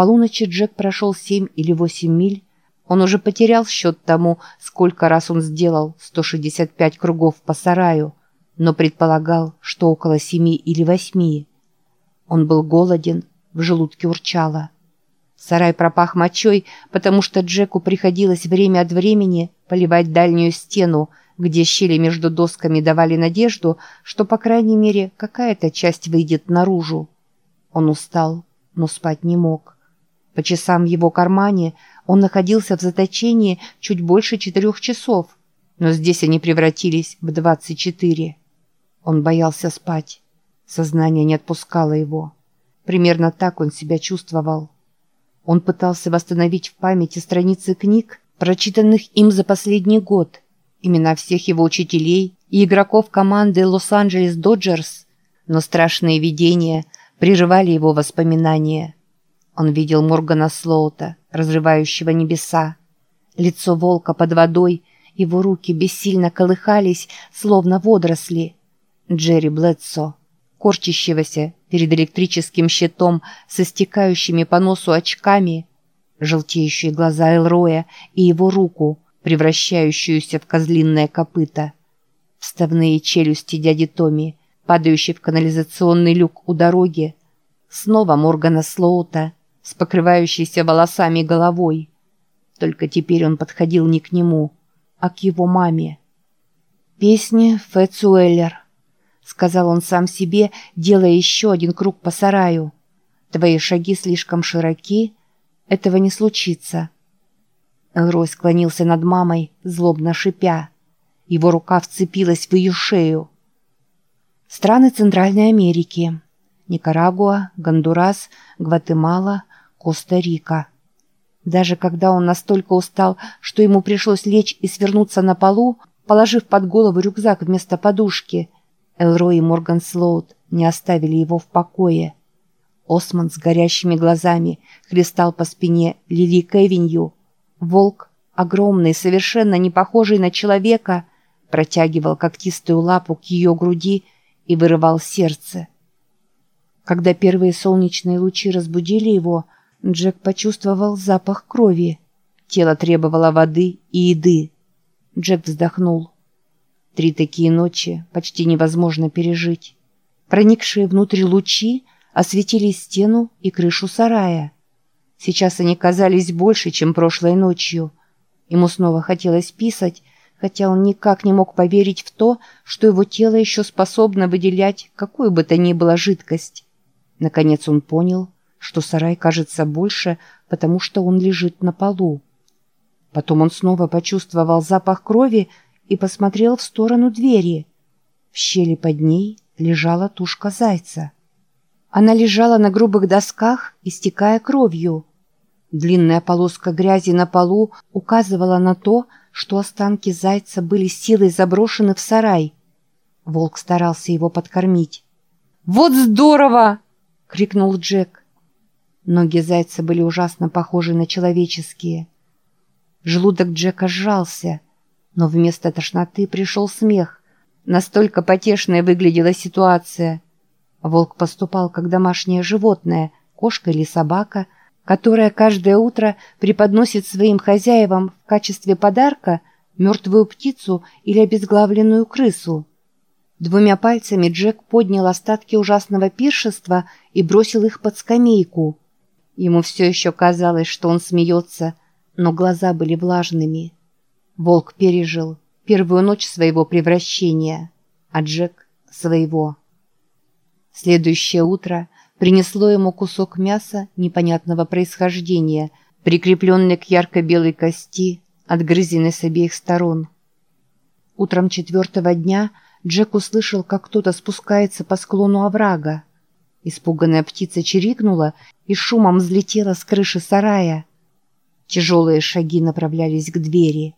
полуночи Джек прошел семь или восемь миль. Он уже потерял счет тому, сколько раз он сделал 165 кругов по сараю, но предполагал, что около семи или восьми. Он был голоден, в желудке урчало. Сарай пропах мочой, потому что Джеку приходилось время от времени поливать дальнюю стену, где щели между досками давали надежду, что, по крайней мере, какая-то часть выйдет наружу. Он устал, но спать не мог. По часам в его кармане он находился в заточении чуть больше четырех часов, но здесь они превратились в двадцать четыре. Он боялся спать. Сознание не отпускало его. Примерно так он себя чувствовал. Он пытался восстановить в памяти страницы книг, прочитанных им за последний год, имена всех его учителей и игроков команды Лос-Анджелес Доджерс, но страшные видения прерывали его воспоминания. Он видел Моргана Слоута, разрывающего небеса. Лицо волка под водой, его руки бессильно колыхались, словно водоросли. Джерри Блэдсо, корчащегося перед электрическим щитом со стекающими по носу очками, желтеющие глаза Элроя и его руку, превращающуюся в козлиное копыто, вставные челюсти дяди Томи, падающий в канализационный люк у дороги, снова Моргана Слоута с покрывающейся волосами головой. Только теперь он подходил не к нему, а к его маме. Песни Фэтсуэллер сказал он сам себе, делая еще один круг по сараю. Твои шаги слишком широки, этого не случится. Элрой склонился над мамой, злобно шипя. Его рука вцепилась в ее шею. Страны Центральной Америки. Никарагуа, Гондурас, Гватемала, Коста-Рика. Даже когда он настолько устал, что ему пришлось лечь и свернуться на полу, положив под голову рюкзак вместо подушки – Элрой и Морган Слоут не оставили его в покое. Осман с горящими глазами хлестал по спине Лили Кевинью. Волк, огромный, совершенно не похожий на человека, протягивал когтистую лапу к ее груди и вырывал сердце. Когда первые солнечные лучи разбудили его, Джек почувствовал запах крови. Тело требовало воды и еды. Джек вздохнул. Три такие ночи почти невозможно пережить. Проникшие внутрь лучи осветили стену и крышу сарая. Сейчас они казались больше, чем прошлой ночью. Ему снова хотелось писать, хотя он никак не мог поверить в то, что его тело еще способно выделять какую бы то ни было жидкость. Наконец он понял, что сарай кажется больше, потому что он лежит на полу. Потом он снова почувствовал запах крови и посмотрел в сторону двери. В щели под ней лежала тушка зайца. Она лежала на грубых досках, истекая кровью. Длинная полоска грязи на полу указывала на то, что останки зайца были силой заброшены в сарай. Волк старался его подкормить. «Вот здорово!» — крикнул Джек. Ноги зайца были ужасно похожи на человеческие. Желудок Джека сжался — но вместо тошноты пришел смех. Настолько потешная выглядела ситуация. Волк поступал как домашнее животное, кошка или собака, которая каждое утро преподносит своим хозяевам в качестве подарка мертвую птицу или обезглавленную крысу. Двумя пальцами Джек поднял остатки ужасного пиршества и бросил их под скамейку. Ему все еще казалось, что он смеется, но глаза были влажными. Волк пережил первую ночь своего превращения, а Джек — своего. Следующее утро принесло ему кусок мяса непонятного происхождения, прикрепленный к ярко-белой кости, отгрызенной с обеих сторон. Утром четвертого дня Джек услышал, как кто-то спускается по склону оврага. Испуганная птица чирикнула и шумом взлетела с крыши сарая. Тяжелые шаги направлялись к двери.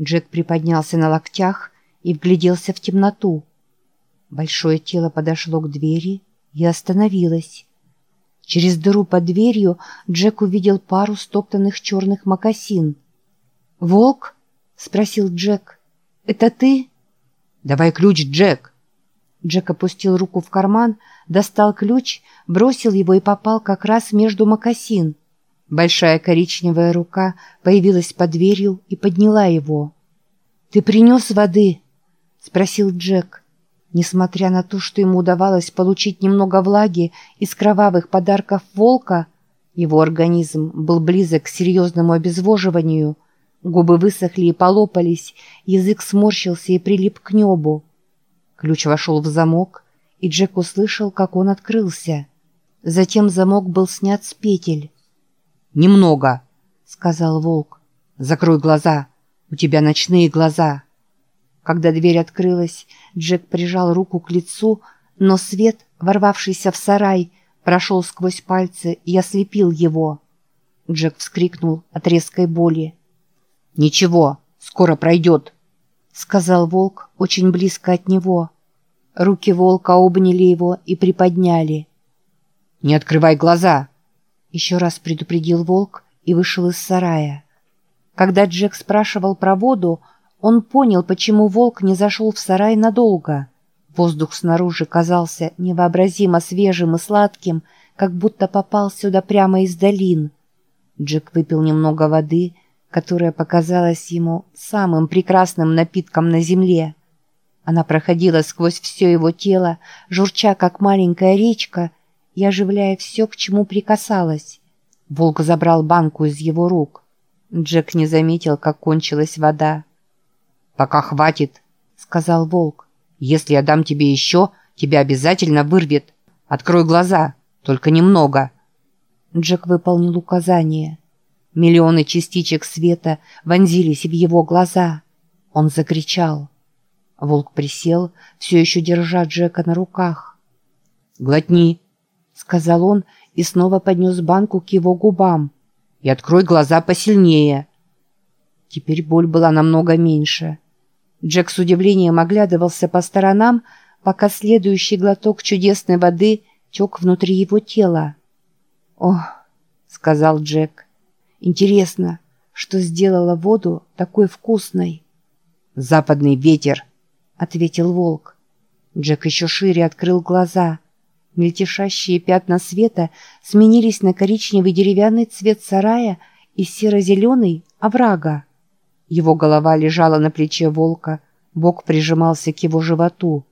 Джек приподнялся на локтях и вгляделся в темноту. Большое тело подошло к двери и остановилось. Через дыру под дверью Джек увидел пару стоптанных черных мокасин. «Волк?» — спросил Джек. «Это ты?» «Давай ключ, Джек!» Джек опустил руку в карман, достал ключ, бросил его и попал как раз между мокасин. Большая коричневая рука появилась под дверью и подняла его. «Ты принес воды?» — спросил Джек. Несмотря на то, что ему удавалось получить немного влаги из кровавых подарков волка, его организм был близок к серьезному обезвоживанию. Губы высохли и полопались, язык сморщился и прилип к небу. Ключ вошел в замок, и Джек услышал, как он открылся. Затем замок был снят с петель. «Немного», — сказал волк. «Закрой глаза, у тебя ночные глаза». Когда дверь открылась, Джек прижал руку к лицу, но свет, ворвавшийся в сарай, прошел сквозь пальцы и ослепил его. Джек вскрикнул от резкой боли. «Ничего, скоро пройдет», — сказал волк очень близко от него. Руки волка обняли его и приподняли. «Не открывай глаза!» Еще раз предупредил волк и вышел из сарая. Когда Джек спрашивал про воду, он понял, почему волк не зашел в сарай надолго. Воздух снаружи казался невообразимо свежим и сладким, как будто попал сюда прямо из долин. Джек выпил немного воды, которая показалась ему самым прекрасным напитком на земле. Она проходила сквозь все его тело, журча, как маленькая речка, и оживляя все, к чему прикасалась. Волк забрал банку из его рук. Джек не заметил, как кончилась вода. «Пока хватит», — сказал волк. «Если я дам тебе еще, тебя обязательно вырвет. Открой глаза, только немного». Джек выполнил указание. Миллионы частичек света вонзились в его глаза. Он закричал. Волк присел, все еще держа Джека на руках. «Глотни», — сказал он и снова поднес банку к его губам. «И открой глаза посильнее». Теперь боль была намного меньше. Джек с удивлением оглядывался по сторонам, пока следующий глоток чудесной воды тек внутри его тела. «Ох», — сказал Джек, — «интересно, что сделало воду такой вкусной?» «Западный ветер», — ответил волк. Джек еще шире открыл глаза. Мельтешащие пятна света сменились на коричневый деревянный цвет сарая и серо-зеленый оврага. Его голова лежала на плече волка, бок прижимался к его животу.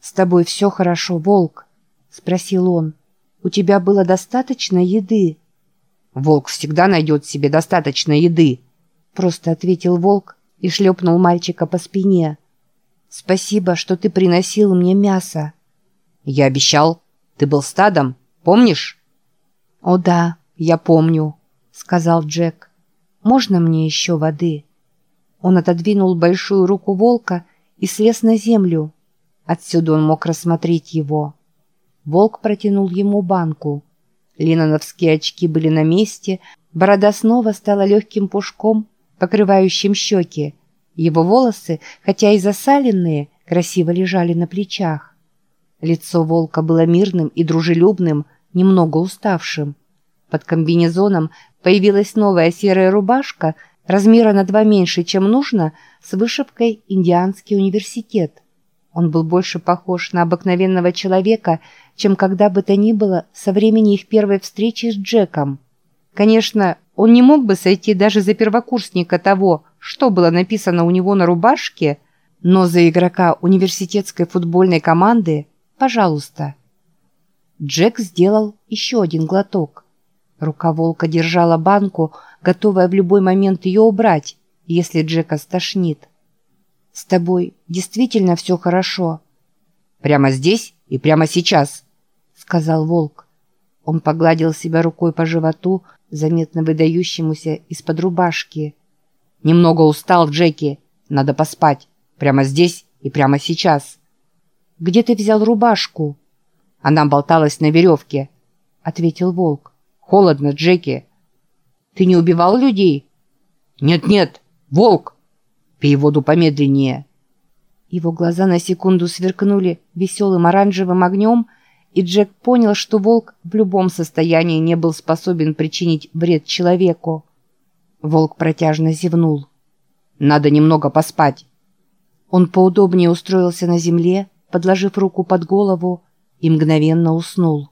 «С тобой все хорошо, волк?» — спросил он. «У тебя было достаточно еды?» «Волк всегда найдет себе достаточно еды», — просто ответил волк и шлепнул мальчика по спине. «Спасибо, что ты приносил мне мясо». «Я обещал. Ты был стадом, помнишь?» «О да, я помню», — сказал Джек. «Можно мне еще воды?» Он отодвинул большую руку волка и слез на землю. Отсюда он мог рассмотреть его. Волк протянул ему банку. Леноновские очки были на месте, борода снова стала легким пушком, покрывающим щеки. Его волосы, хотя и засаленные, красиво лежали на плечах. Лицо волка было мирным и дружелюбным, немного уставшим. Под комбинезоном появилась новая серая рубашка размера на два меньше, чем нужно, с вышивкой «Индианский университет». Он был больше похож на обыкновенного человека, чем когда бы то ни было со времени их первой встречи с Джеком. Конечно, он не мог бы сойти даже за первокурсника того, что было написано у него на рубашке, но за игрока университетской футбольной команды – пожалуйста. Джек сделал еще один глоток. Рука волка держала банку, готовая в любой момент ее убрать, если Джека стошнит. «С тобой действительно все хорошо?» «Прямо здесь и прямо сейчас», — сказал волк. Он погладил себя рукой по животу, заметно выдающемуся из-под рубашки. «Немного устал, Джеки. Надо поспать. Прямо здесь и прямо сейчас». «Где ты взял рубашку?» «Она болталась на веревке», — ответил волк. «Холодно, Джеки». Ты не убивал людей?» «Нет-нет, волк!» «Пей воду помедленнее». Его глаза на секунду сверкнули веселым оранжевым огнем, и Джек понял, что волк в любом состоянии не был способен причинить вред человеку. Волк протяжно зевнул. «Надо немного поспать». Он поудобнее устроился на земле, подложив руку под голову, и мгновенно уснул.